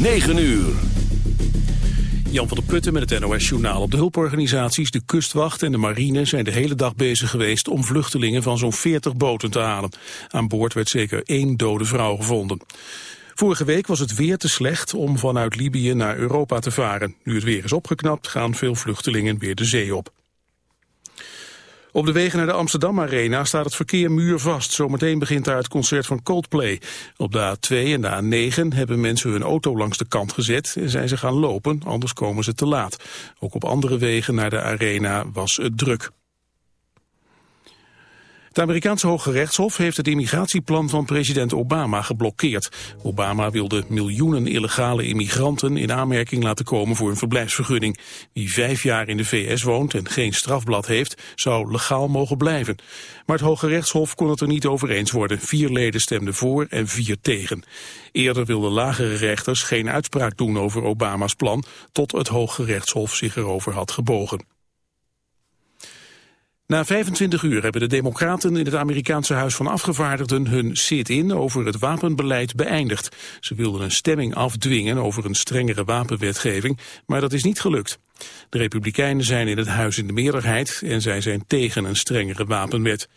9 uur. Jan van der Putten met het NOS-journaal. Op de hulporganisaties, de kustwacht en de marine zijn de hele dag bezig geweest om vluchtelingen van zo'n 40 boten te halen. Aan boord werd zeker één dode vrouw gevonden. Vorige week was het weer te slecht om vanuit Libië naar Europa te varen. Nu het weer is opgeknapt gaan veel vluchtelingen weer de zee op. Op de wegen naar de Amsterdam Arena staat het verkeer muurvast. Zometeen begint daar het concert van Coldplay. Op de A2 en de A9 hebben mensen hun auto langs de kant gezet en zijn ze gaan lopen, anders komen ze te laat. Ook op andere wegen naar de Arena was het druk. Het Amerikaanse Hoge Rechtshof heeft het immigratieplan van president Obama geblokkeerd. Obama wilde miljoenen illegale immigranten in aanmerking laten komen voor een verblijfsvergunning. Wie vijf jaar in de VS woont en geen strafblad heeft, zou legaal mogen blijven. Maar het Hoge Rechtshof kon het er niet over eens worden. Vier leden stemden voor en vier tegen. Eerder wilden lagere rechters geen uitspraak doen over Obama's plan, tot het Hoge Rechtshof zich erover had gebogen. Na 25 uur hebben de democraten in het Amerikaanse Huis van Afgevaardigden hun sit-in over het wapenbeleid beëindigd. Ze wilden een stemming afdwingen over een strengere wapenwetgeving, maar dat is niet gelukt. De republikeinen zijn in het huis in de meerderheid en zij zijn tegen een strengere wapenwet.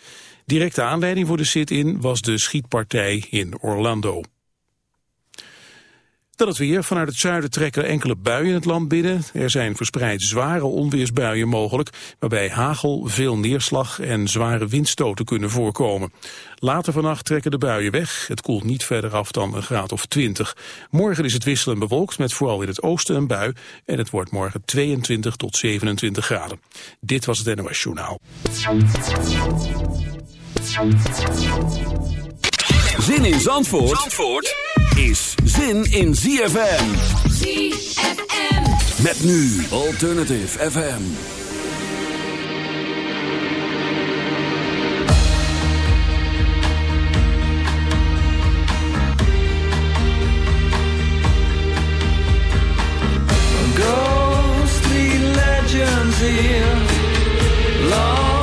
Directe aanleiding voor de sit-in was de schietpartij in Orlando. Dan het weer. Vanuit het zuiden trekken enkele buien het land binnen. Er zijn verspreid zware onweersbuien mogelijk, waarbij hagel, veel neerslag en zware windstoten kunnen voorkomen. Later vannacht trekken de buien weg. Het koelt niet verder af dan een graad of 20. Morgen is het wisselen bewolkt met vooral in het oosten een bui. En het wordt morgen 22 tot 27 graden. Dit was het NOS Journaal. Zin in Zandvoort? Zandvoort? Is zin in ZFM. ZFM. Met nu Alternative FM. Ghostly legends here. Long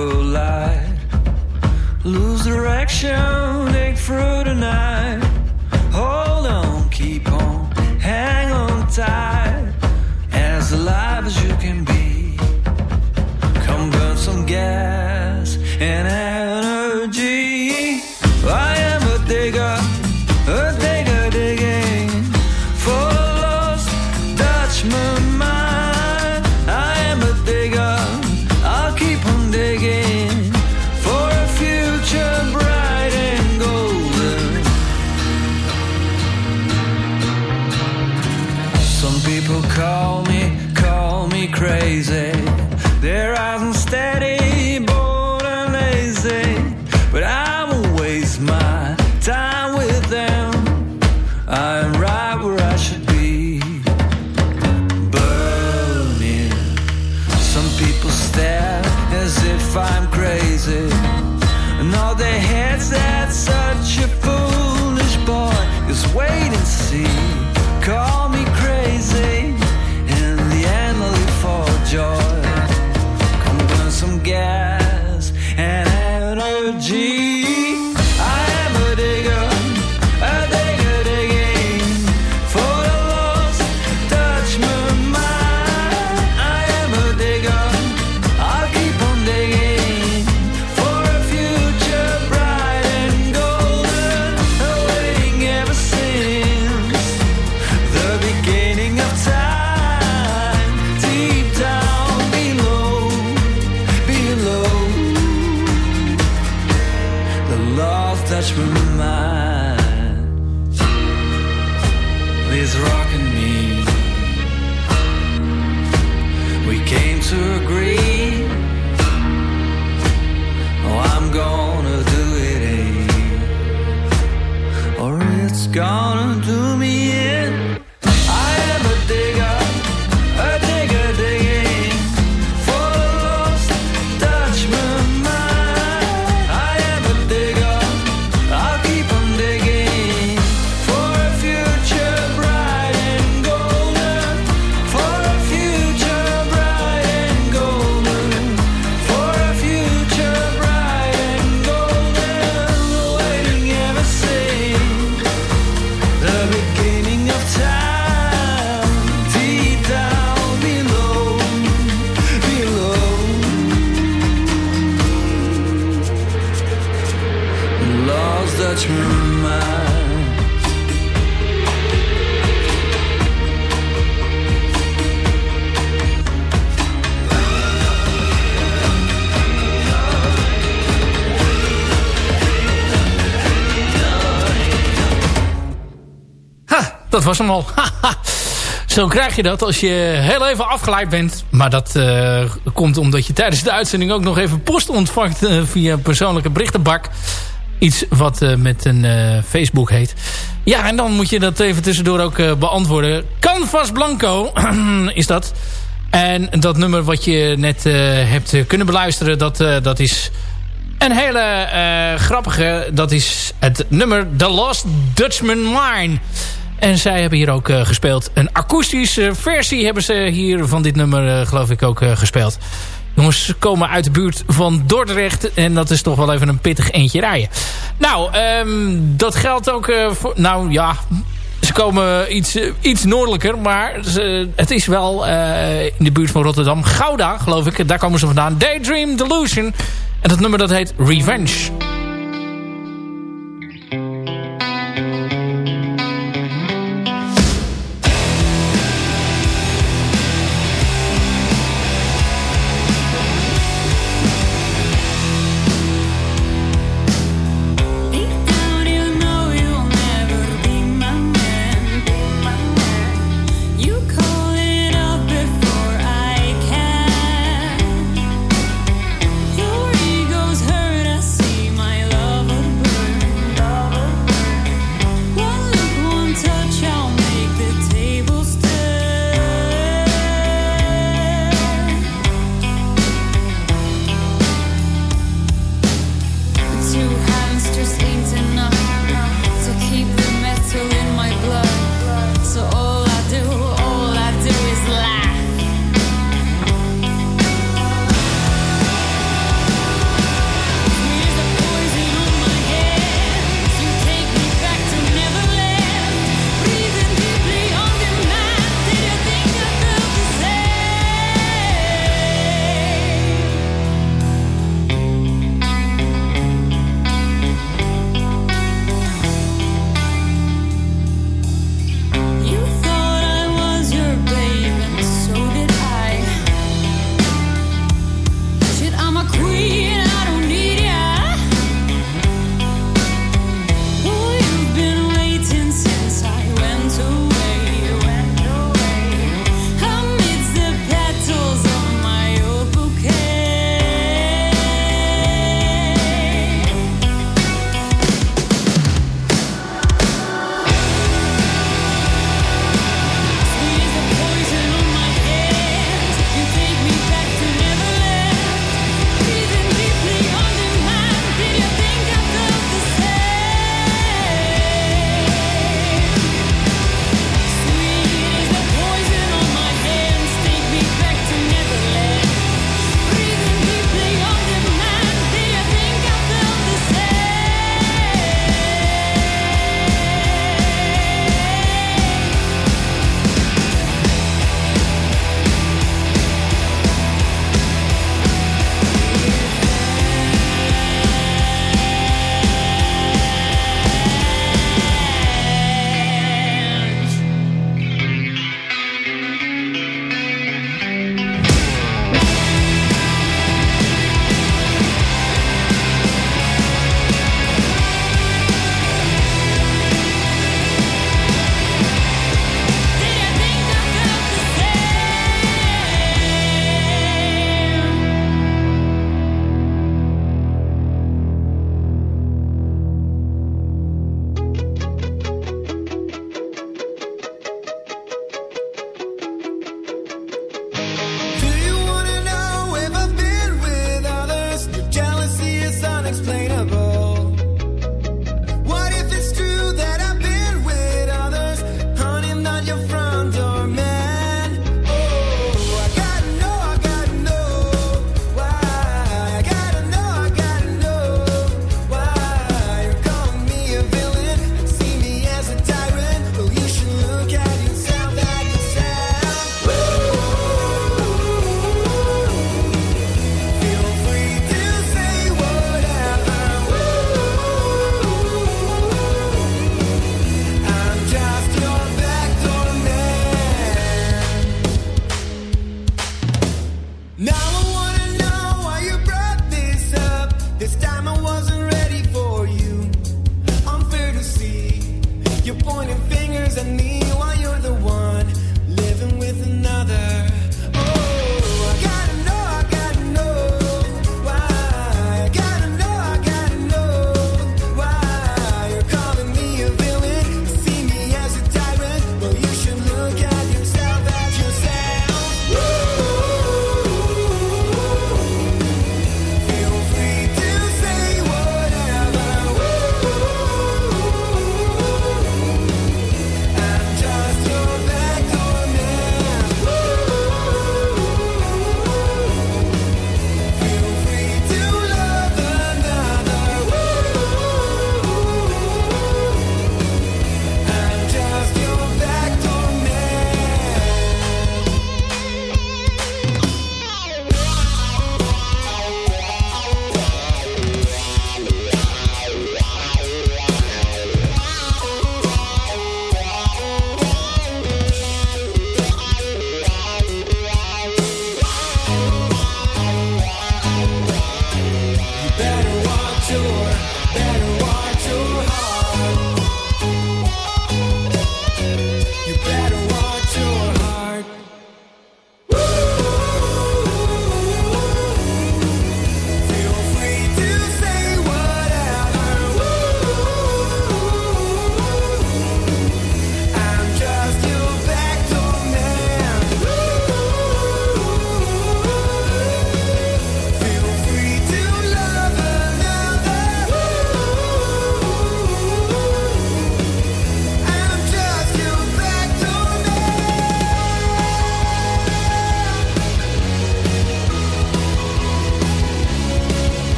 travel light. Lose direction, take through the night. Crazy. And all their heads that's such a foolish boy. Just wait and see. Call me crazy. In the end, I'll live for joy. Was hem al. Zo krijg je dat als je heel even afgeleid bent. Maar dat uh, komt omdat je tijdens de uitzending ook nog even post ontvangt uh, via persoonlijke berichtenbak. Iets wat uh, met een Facebook heet. Ja, en dan moet je dat even tussendoor ook beantwoorden. Canvas Blanco is dat. En dat nummer wat je net hebt kunnen beluisteren, dat, dat is een hele grappige. Dat is het nummer The Lost Dutchman Mine. En zij hebben hier ook uh, gespeeld. Een akoestische versie hebben ze hier van dit nummer uh, geloof ik ook uh, gespeeld. Jongens, komen uit de buurt van Dordrecht. En dat is toch wel even een pittig eentje rijden. Nou, um, dat geldt ook voor... Nou ja, ze komen iets, iets noordelijker. Maar het is wel in de buurt van Rotterdam. Gouda, geloof ik. Daar komen ze vandaan. Daydream Delusion. En dat nummer dat heet Revenge.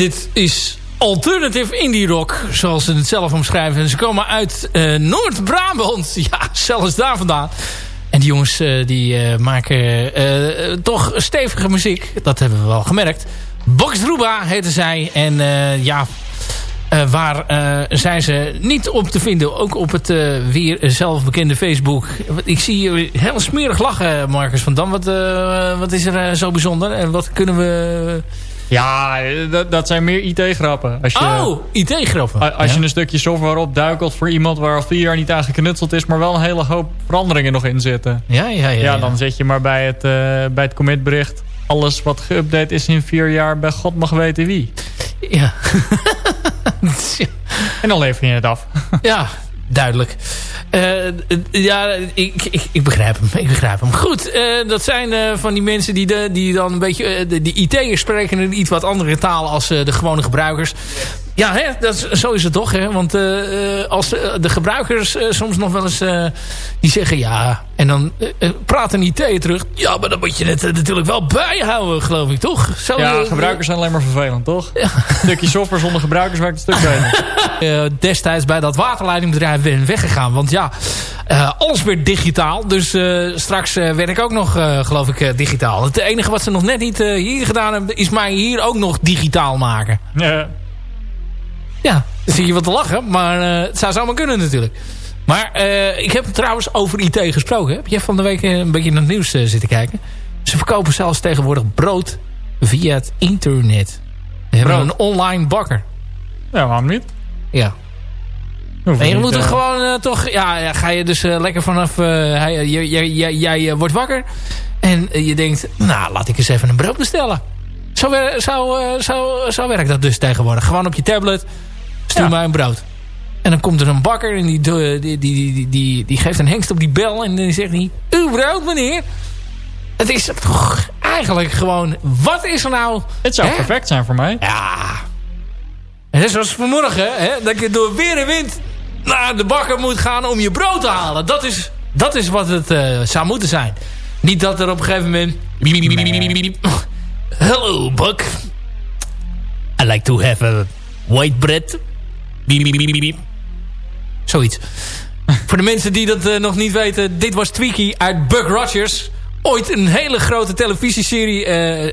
Dit is alternative indie rock, zoals ze het zelf omschrijven. En ze komen uit uh, Noord-Brabant. Ja, zelfs daar vandaan. En die jongens uh, die uh, maken toch stevige muziek. Dat hebben we wel gemerkt. Box Ruba heten zij. En ja, waar zijn ze niet op te vinden? Ook op het weer zelf bekende Facebook. Ik zie je heel smerig lachen, Marcus van Dam. Wat, wat is er zo bijzonder? En wat kunnen we ja, dat, dat zijn meer IT-grappen. Oh, IT-grappen. Als je een stukje software opduikelt voor iemand waar al vier jaar niet aan geknutseld is... maar wel een hele hoop veranderingen nog in zitten. Ja, ja, ja. Ja, dan zet je maar bij het, uh, bij het commitbericht... alles wat geüpdate is in vier jaar bij God mag weten wie. Ja. en dan lever je het af. ja, duidelijk. Uh, ja, ik, ik, ik, begrijp hem. Ik begrijp hem. Goed, uh, dat zijn van die mensen die, de, die dan een beetje... de, die IT'ers spreken een iets wat andere taal als de gewone gebruikers. Ja, hè, dat is, zo is het toch. Hè? Want uh, als de, de gebruikers uh, soms nog wel eens... Uh, die zeggen ja... En dan praten niet tegen terug. Ja, maar dan moet je het natuurlijk wel bijhouden, geloof ik, toch? Zo, ja, gebruikers zijn alleen maar vervelend, toch? Ja. Stukje software zonder gebruikers werkt een stuk beter. destijds bij dat waterleidingbedrijf ben weggegaan. Want ja, alles werd digitaal. Dus straks werk ik ook nog, geloof ik, digitaal. Het enige wat ze nog net niet hier gedaan hebben... is mij hier ook nog digitaal maken. Ja. Ja, dan zie je wat te lachen. Maar uh, het zou zomaar kunnen natuurlijk. Maar uh, ik heb trouwens over IT gesproken. Heb jij van de week een beetje naar het nieuws uh, zitten kijken? Ze verkopen zelfs tegenwoordig brood via het internet. Hebben een online bakker. Ja, waarom niet? Ja. En je moet er gewoon toch... Ja, ja, ga je dus lekker vanaf... jij wordt wakker. En je denkt... Nou, laat ik eens even een brood bestellen. Zo, zo, zo, zo werkt dat dus tegenwoordig. Gewoon op je tablet Stuur mij een brood. En dan komt er een bakker en die, die, die, die, die, geeft een hengst op die bel. En dan zegt hij, uw brood meneer. Het is toch eigenlijk gewoon, wat is er nou? Het zou perfect zijn voor mij. Ja. En zoals vanmorgen, hè, dat je door weer en wind naar de bakker moet gaan om je brood te halen. Dat is, dat is wat het uh, zou moeten zijn. Niet dat er op een gegeven moment... Hello, Buck. I like to have a white bread Zoiets. Voor de mensen die dat uh, nog niet weten. Dit was Tweaky uit Buck Rogers. Ooit een hele grote televisieserie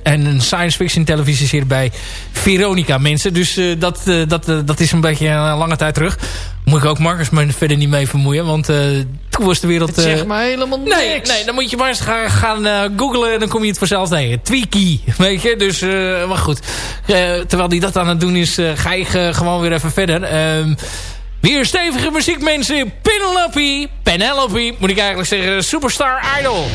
en een science fiction televisieserie bij Veronica mensen. Dus dat, dat, dat is een beetje een lange tijd terug. Moet ik ook Marcus me verder niet mee vermoeien, want toen was de wereld... Zegt maar helemaal niks. Nee, nee, dan moet je maar eens gaan, gaan googlen en dan kom je het vanzelf tegen. Tweaky, weet je, dus maar goed. terwijl hij dat aan het doen is, ga ik gewoon weer even verder. Ehm, weer stevige muziek, mensen. Penelope, Penelope, moet ik eigenlijk zeggen. Superstar Idol.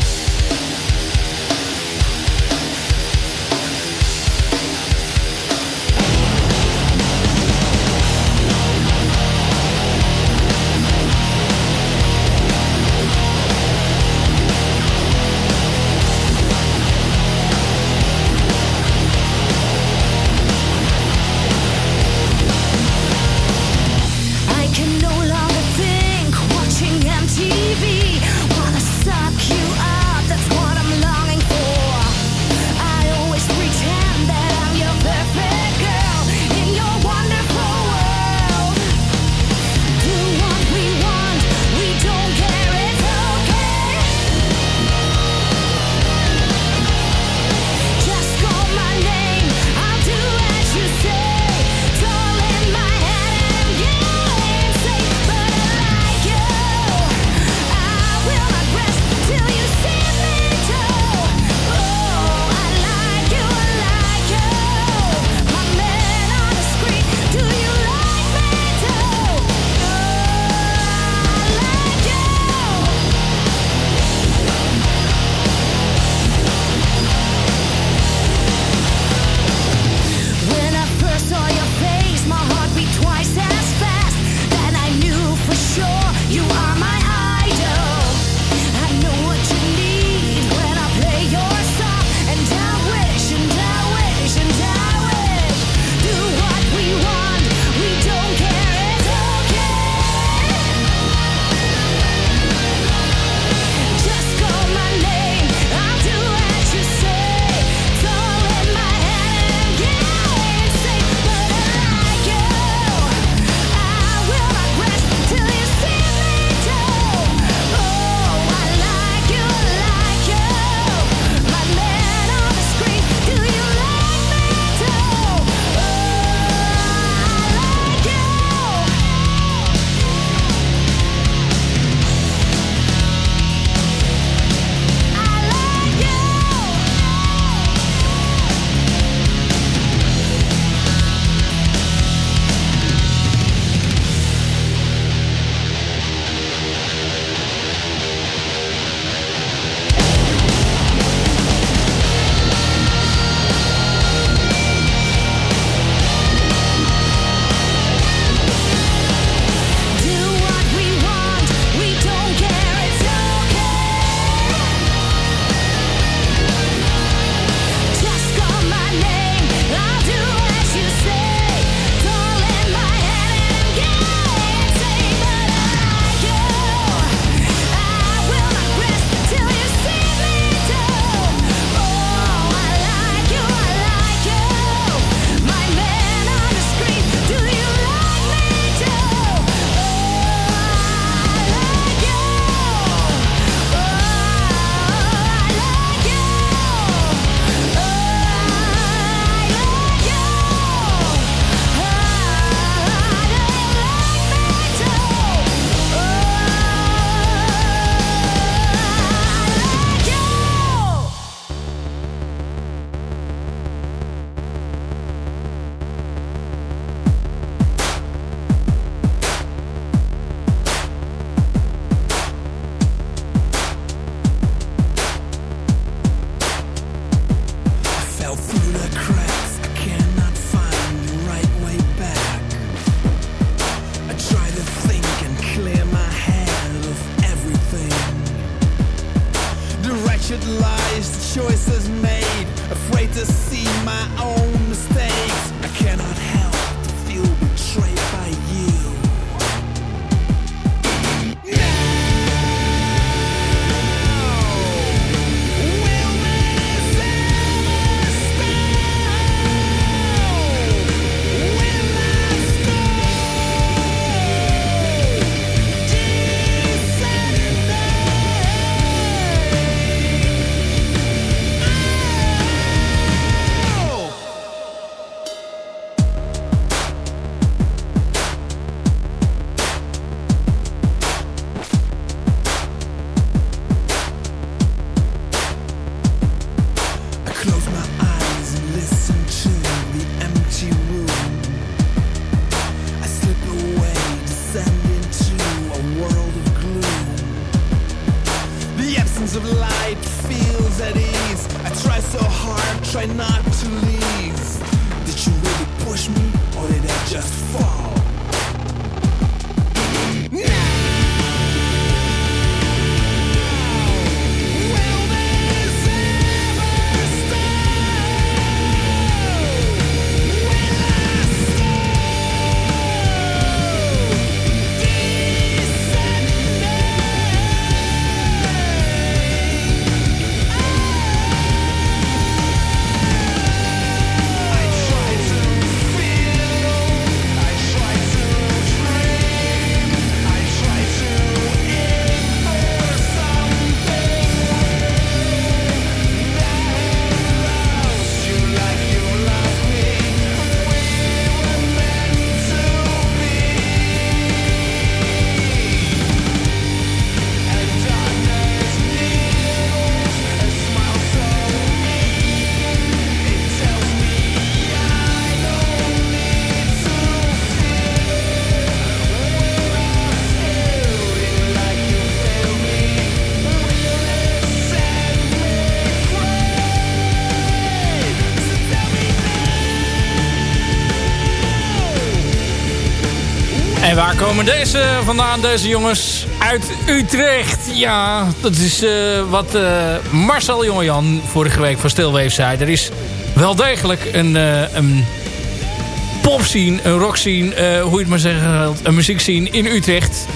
En waar komen deze vandaan, deze jongens? Uit Utrecht. Ja, dat is uh, wat uh, Marcel Jongejan vorige week van Stilwave zei. Er is wel degelijk een, uh, een popscene, een hoe je het maar zeggen, een muziekscene in Utrecht.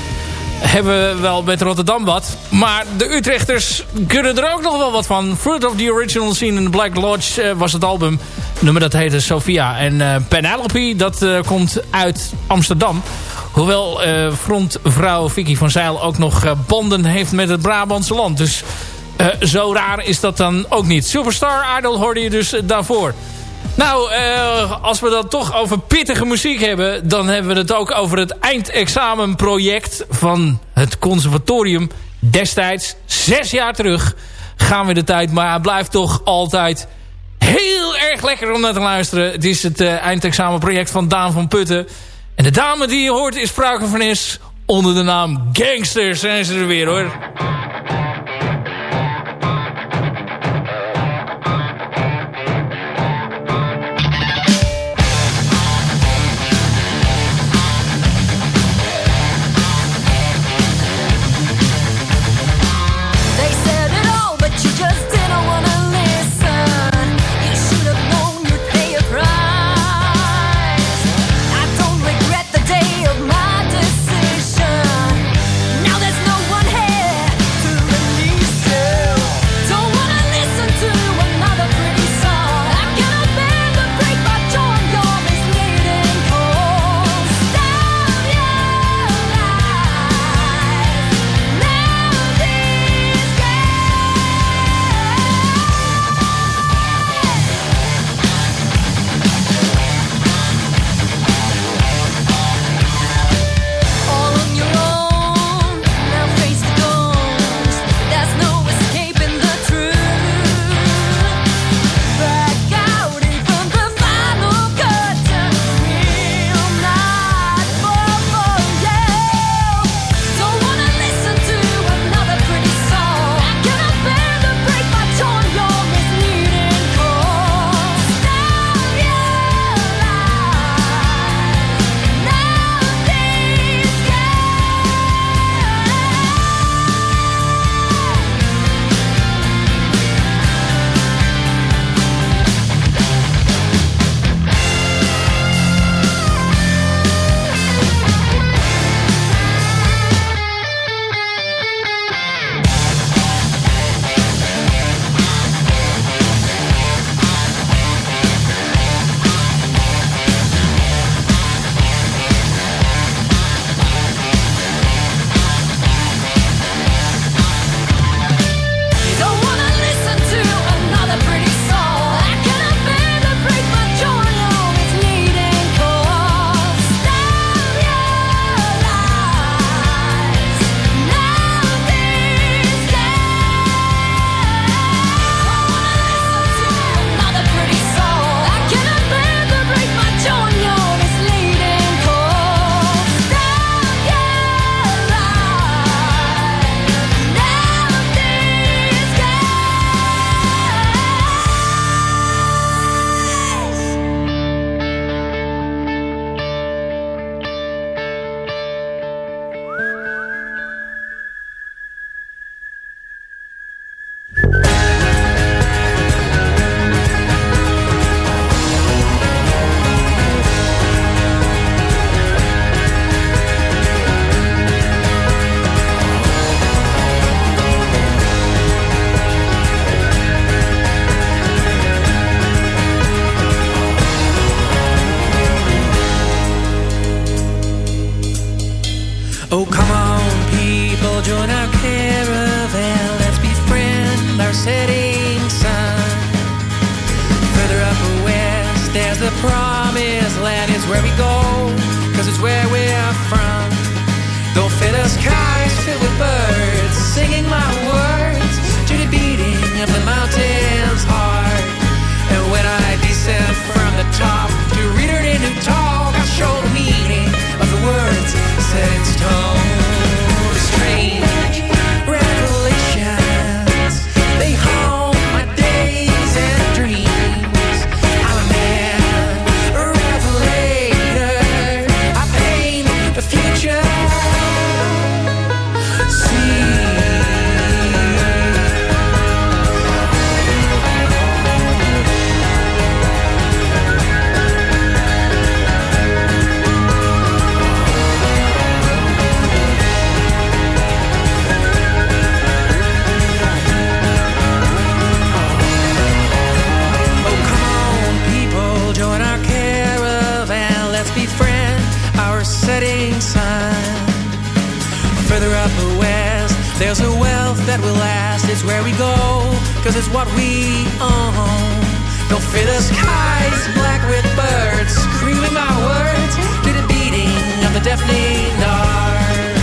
Hebben we wel met Rotterdam wat. Maar de Utrechters kunnen er ook nog wel wat van. Fruit of the Original Scene in the Black Lodge was het album. nummer dat heette Sophia. En Penelope, dat komt uit Amsterdam. Hoewel frontvrouw Vicky van Zeil ook nog banden heeft met het Brabantse land. Dus zo raar is dat dan ook niet. Superstar Idol hoorde je dus daarvoor. Nou, als we dan toch over pittige muziek hebben... dan hebben we het ook over het eindexamenproject van het conservatorium. Destijds, zes jaar terug, gaan we de tijd. Maar blijft toch altijd heel erg lekker om naar te luisteren. Het is het eindexamenproject van Daan van Putten... En de dame die je hoort is sprake van is onder de naam Gangsters. Zijn ze er weer hoor. Wealth that will last. It's where we go, cause it's what we own. Don't fill the skies black with birds, screaming my words to the beating of the deafening dark.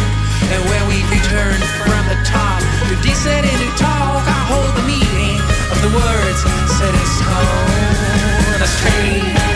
And when we return from the top to descend into talk, I hold the meaning of the words set in stone. A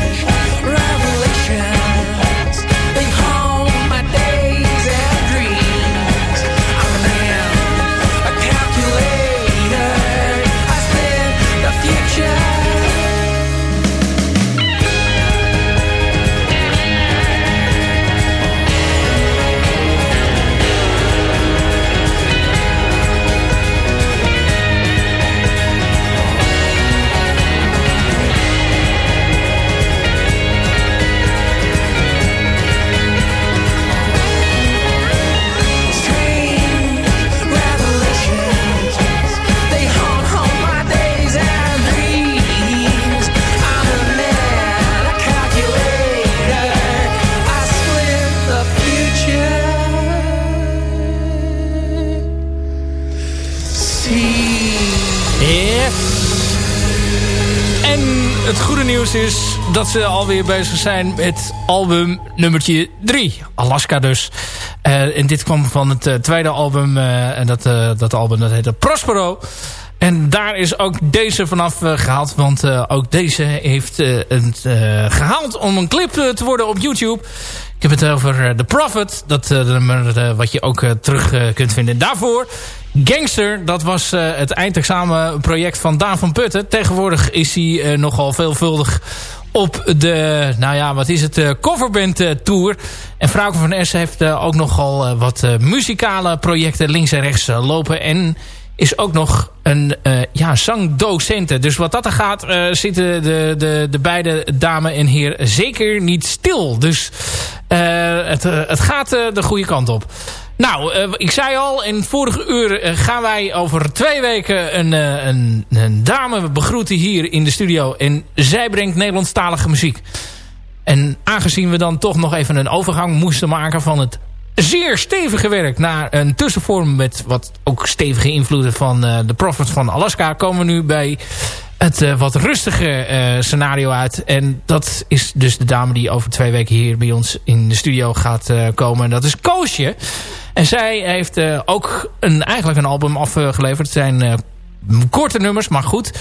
het goede nieuws is dat ze alweer bezig zijn met album nummertje 3. Alaska dus. Eh, en dit kwam van het eh, tweede album. eh, en dat, dat album dat heette Prospero. En daar is ook deze vanaf eh, gehaald. Want ook deze heeft het eh, gehaald om een clip te worden op YouTube. Ik heb het over eh, The Prophet. Dat eh, eh, wat je ook terug kunt vinden. Daarvoor Gangster. Dat was het eindexamenproject van Daan van Putten. Tegenwoordig is hij nogal veelvuldig op de, nou ja, wat is het, eh, coverband tour. En Frauke van Essen heeft ook nogal wat muzikale projecten links en rechts lopen. En is ook nog een ja, zangdocente. Dus wat dat er gaat, zitten de, de, de beide dame en heer zeker niet stil. Dus het, eh, het gaat eh, de goede kant op. Nou, eh, ik zei al, in vorige uur eh, gaan wij over twee weken een, eh, een, een dame begroeten hier in de studio. En zij brengt Nederlandstalige muziek. En aangezien we dan toch nog even een overgang moesten maken van het zeer stevige werk naar een tussenvorm met wat ook stevige invloeden van eh, de Prophets van Alaska, komen we nu bij het eh, wat rustige eh, scenario uit. En dat is dus de dame die over twee weken hier bij ons in de studio gaat eh, komen. En dat is Koosje. En zij heeft ook een, eigenlijk een album afgeleverd. Het zijn korte nummers, maar goed.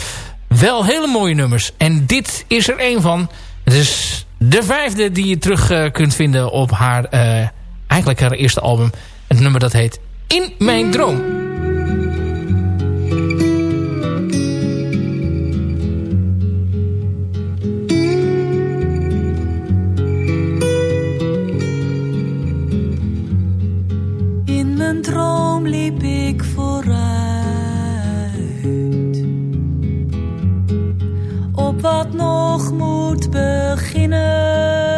Wel hele mooie nummers. En dit is er een van. Het is de vijfde die je terug kunt vinden op haar... eigenlijk haar eerste album. Het nummer dat heet In Mijn Droom. Mijn droom liep ik vooruit op wat nog moet beginnen.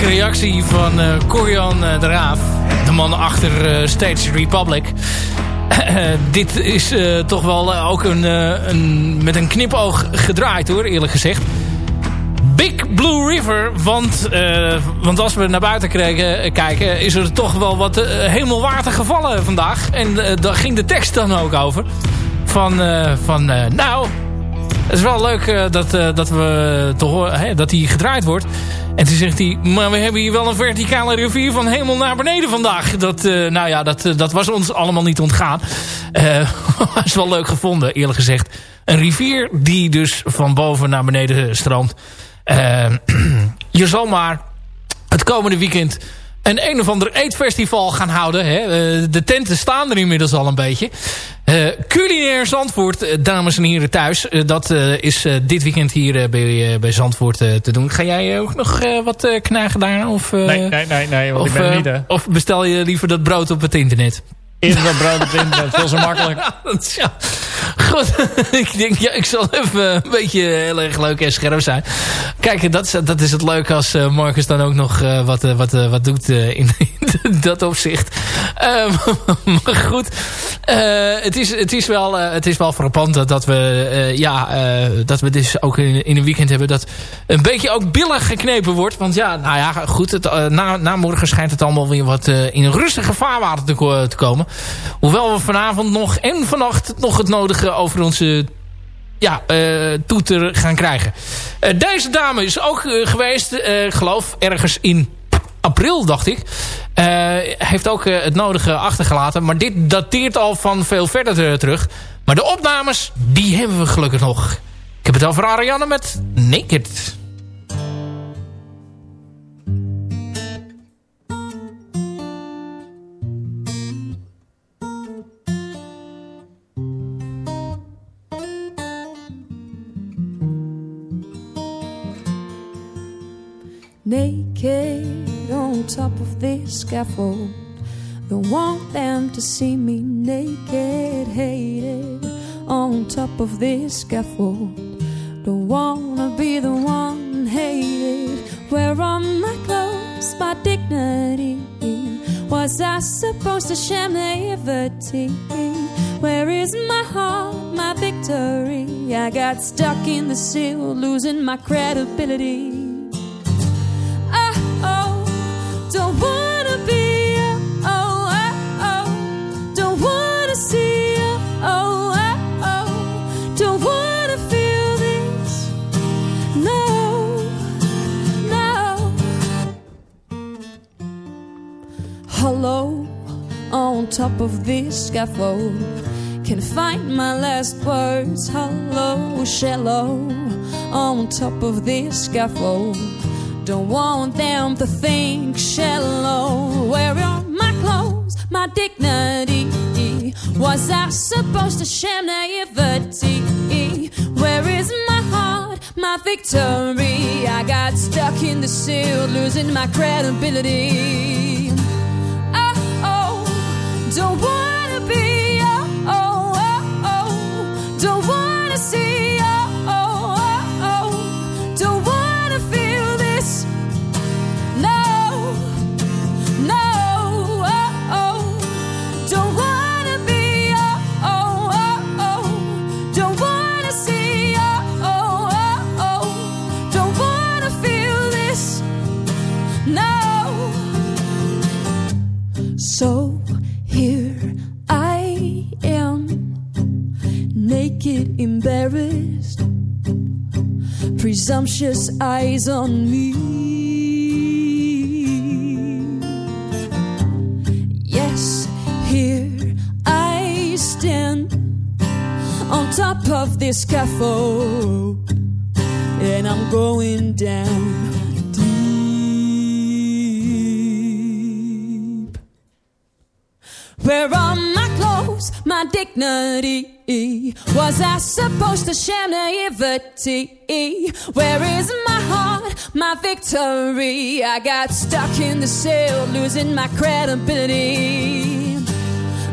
leuke reactie van uh, Corian uh, de Raaf. De man achter uh, Republic. dit is toch wel ook een, een, met een knipoog gedraaid hoor, eerlijk gezegd. Big Blue River, want, want als we naar buiten kijken... is er toch wel wat helemaal water gevallen vandaag. En daar ging de tekst dan ook over. Van, van nou, het is wel leuk dat, dat, we te horen, hè, dat die gedraaid wordt... En toen zegt hij, maar we hebben hier wel een verticale rivier van hemel naar beneden vandaag. Dat, eh, nou ja, dat, eh, dat was ons allemaal niet ontgaan. Uh, was wel leuk gevonden, eerlijk gezegd. Een rivier die dus van boven naar beneden stroomt. Je zal maar het komende weekend een een of ander eetfestival gaan houden. Hè. Eh, de tenten staan er inmiddels al een beetje. Uh, culinair Zandvoort, dames en heren thuis. dat is dit weekend hier bij, bij Zandvoort te doen. Ga jij ook nog wat knagen daar? Of, nee, nee, nee, nee want of, ik ben niet. Of bestel je liever dat brood op het internet? Eerder dat op het internet, veel zo makkelijk. ja. Goed, ik denk, ja, ik zal even een beetje heel erg leuk en scherp zijn. Kijk, dat is, dat is het leuke als uh, Marcus dan ook nog uh, wat, wat, wat doet in, in dat opzicht. Ehm, maar goed, het, is, het, is wel, het is wel frappant dat, we, ja, dat we dus ook in, in een weekend hebben dat een beetje ook billen geknepen wordt. Want ja, nou ja, goed, het, na, morgen schijnt het allemaal weer wat in rustige vaarwater te, te komen. Hoewel we vanavond nog en vannacht nog het nodige over onze ja, toeter gaan krijgen. Deze dame is ook geweest, geloof ergens in april, dacht ik. heeft ook het nodige achtergelaten. Maar dit dateert al van veel verder terug. Maar de opnames, die hebben we gelukkig nog. Ik heb het over Ariane met Naked. Top of this scaffold. Don't want them to see me naked, hated on top of this scaffold. Don't wanna be the one hated. Where are my clothes, my dignity? Was I supposed to share naivety? Where is my heart, my victory? I got stuck in the seal, losing my credibility. Hello, on top of this scaffold. Can find my last words. Hello, shallow, on top of this scaffold. Don't want them to think shallow. Where are my clothes, my dignity? Was I supposed to share naivety? Where is my heart, my victory? I got stuck in the seal, losing my credibility. Oh, oh, don't wanna embarrassed, presumptuous eyes on me. Yes, here I stand on top of this scaffold, and I'm going down deep. Where are my dignity? Was I supposed to share naivety? Where is my heart, my victory? I got stuck in the cell, losing my credibility.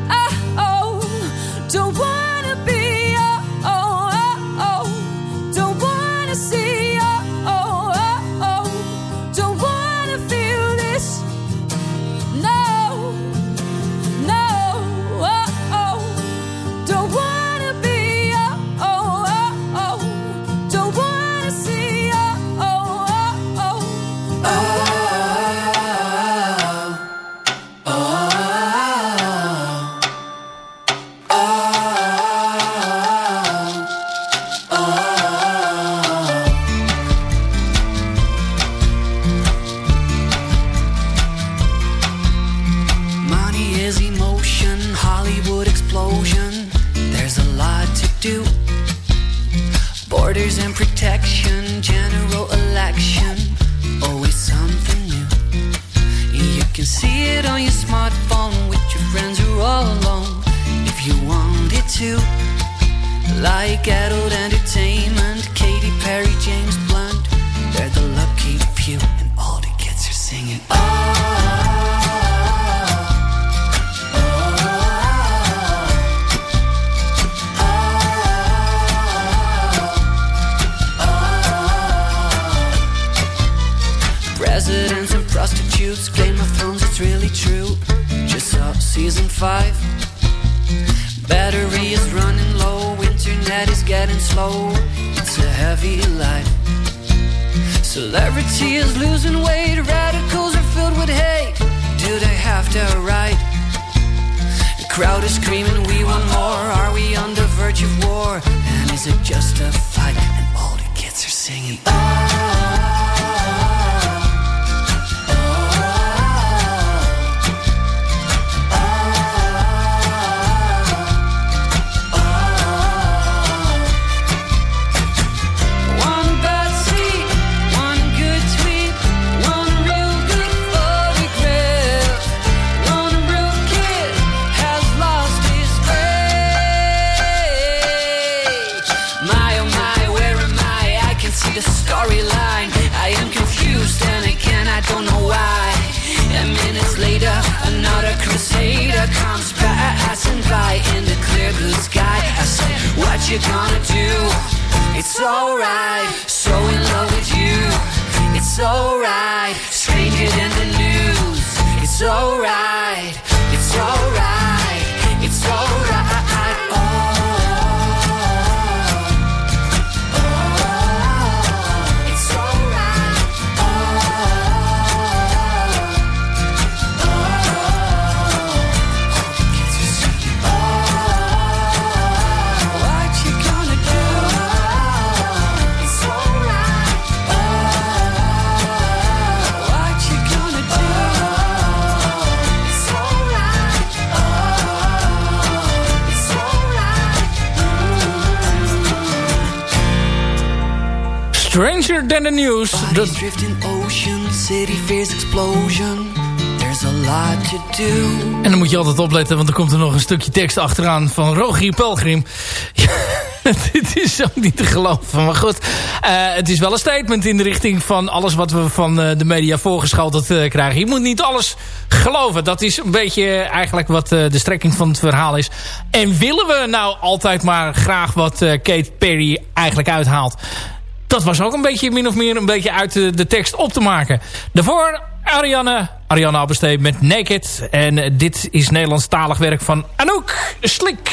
Oh, oh, don't wanna Ocean, city explosion. There's a lot to do. En dan moet je altijd opletten, want er komt er nog een stukje tekst achteraan van Rogier Pelgrim. Dit is ook niet te geloven, maar goed. Eh, het is wel een statement in de richting van alles wat we van eh, de media voorgeschoteld uh, krijgen. Je moet niet alles geloven. Dat is een beetje eigenlijk wat de strekking van het verhaal is. En willen we nou altijd maar graag wat Kate Perry eigenlijk uithaalt? Dat was ook een beetje min of meer een beetje uit de, de tekst op te maken. Daarvoor Ariane, Ariane Abbestee met Naked. En dit is Nederlandstalig werk van Anouk Slik.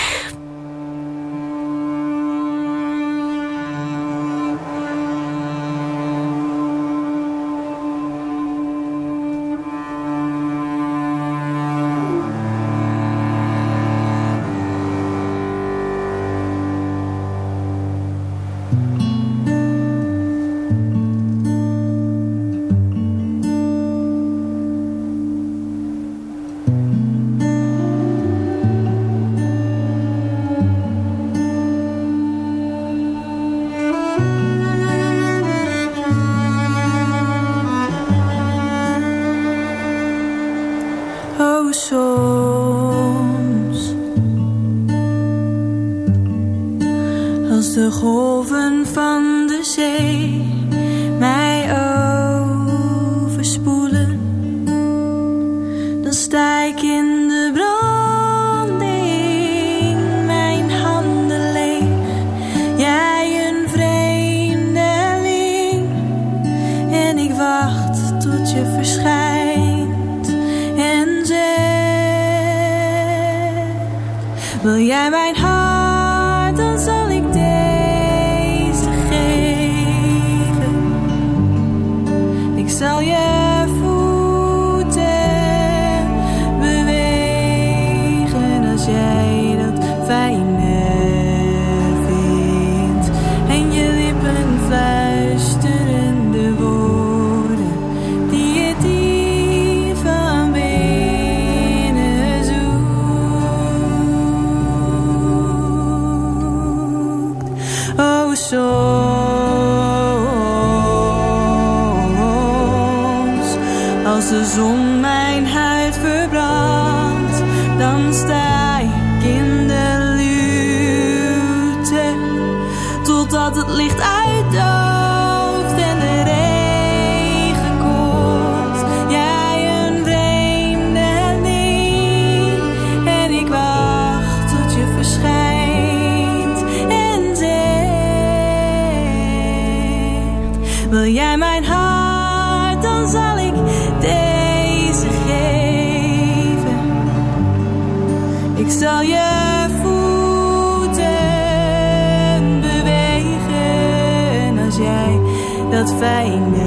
soms als de zon saying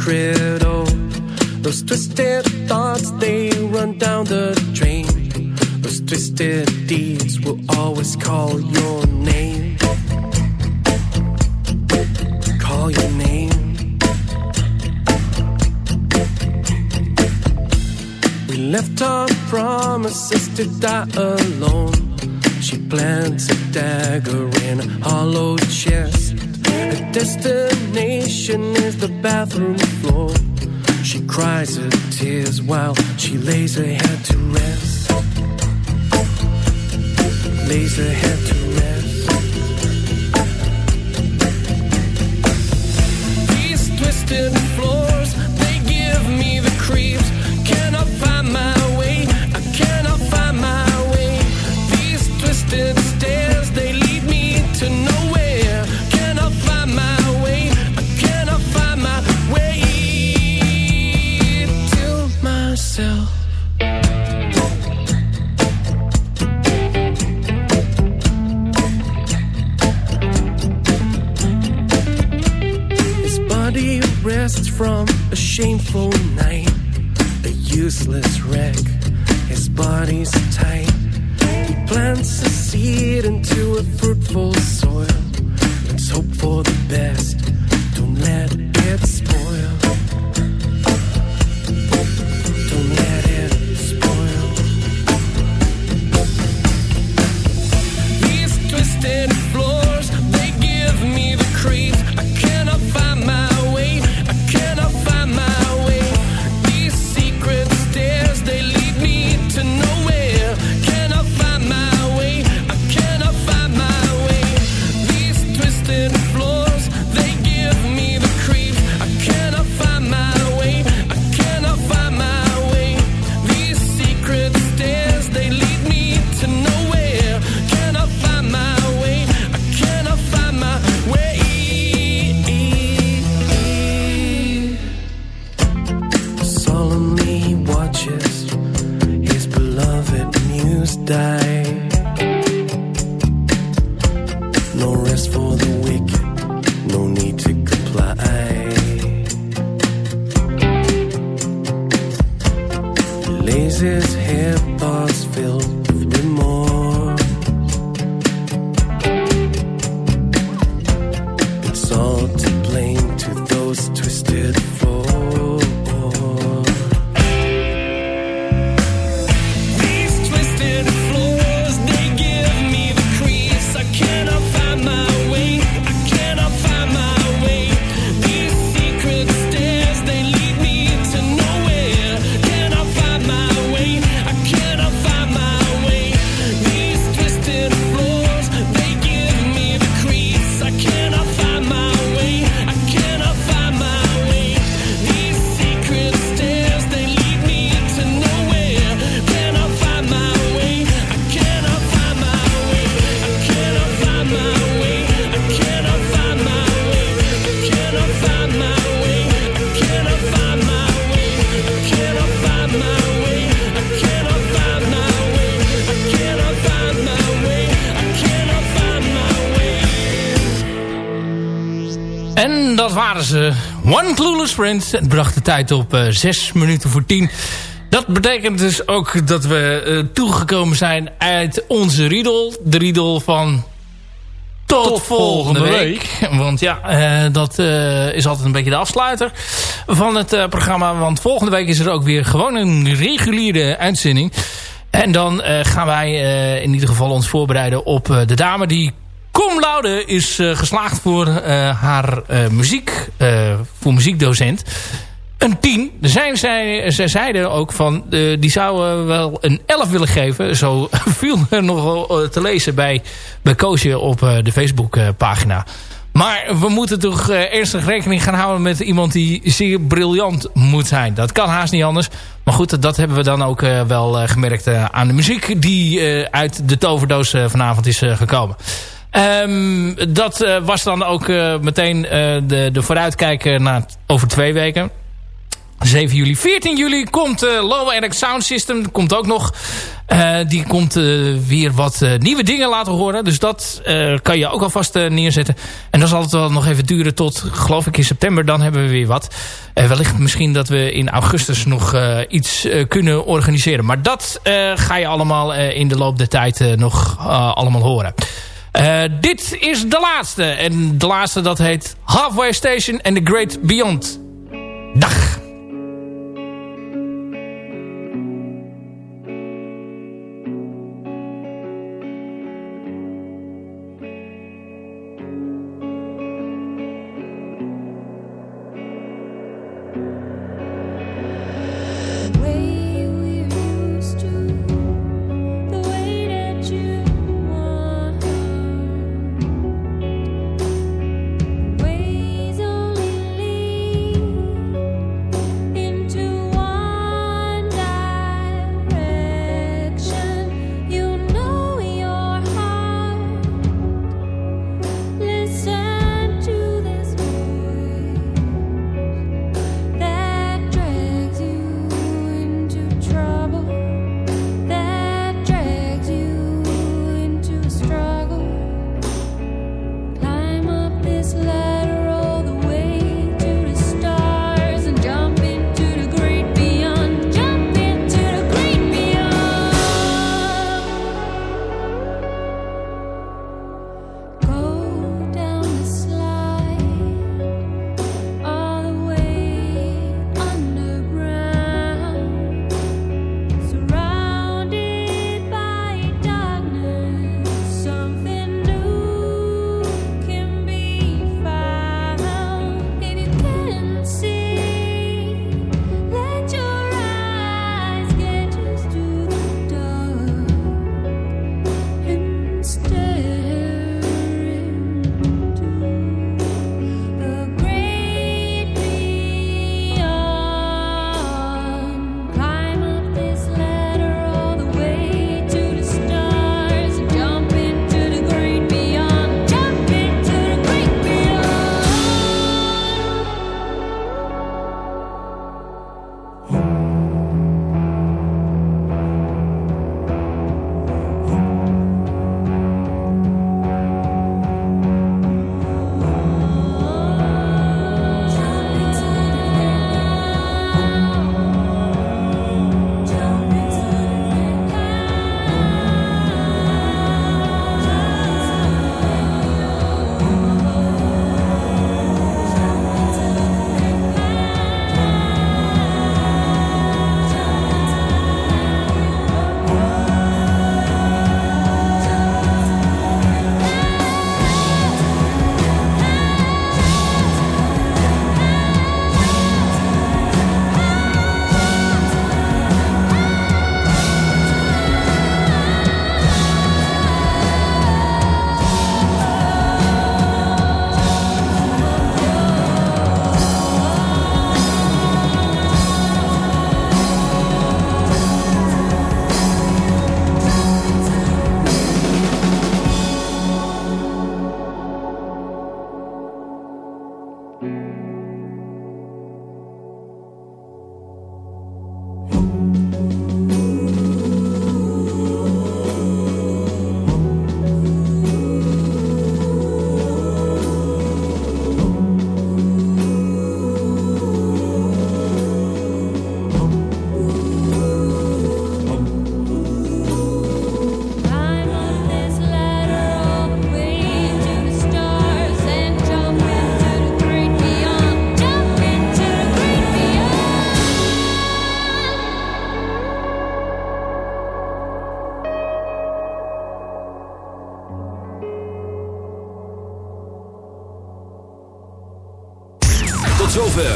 criddle. Those twisted thoughts, they run down the drain. Those twisted deeds will always call your name. Call your name. We left our promises to die alone. She plants a dagger in a hollow chest her destination is the bathroom floor. She cries her tears while she lays her head to rest. Lays her head to rest. These twisted shameful night. Het bracht de tijd op uh, 6 minuten voor 10. Dat betekent dus ook dat we uh, toegekomen zijn uit onze riedel. De riedel van... Tot, Tot volgende, week. week. Want ja, uh, dat is altijd een beetje de afsluiter van het programma. Want volgende week is er ook weer gewoon een reguliere uitzending. En dan gaan wij in ieder geval ons voorbereiden op de dame die cum laude is geslaagd voor haar muziek, voor muziekdocent een 10. Zijn zij, zeiden ook van, die zouden wel een 11 willen geven. Zo viel er nog te lezen bij, bij Koosje op de Facebook pagina. Maar we moeten toch ernstig rekening gaan houden met iemand die zeer briljant moet zijn. Dat kan haast niet anders. Maar goed, dat hebben we dan ook wel gemerkt aan de muziek die uit de toverdoos vanavond is gekomen. Um, dat was dan ook meteen de, de vooruitkijk naar over twee weken. 7 juli. 14 juli komt Low Eric Sound System. Komt ook nog. Die komt weer wat nieuwe dingen laten horen. Dus dat kan je ook alvast neerzetten. En dan zal het wel nog even duren tot, geloof ik, in september. Dan hebben we weer wat. wellicht misschien dat we in augustus nog iets kunnen organiseren. Maar dat ga je allemaal in de loop der tijd nog allemaal horen. Dit is de laatste. En de laatste dat heet Halfway Station and the Great Beyond. Dag!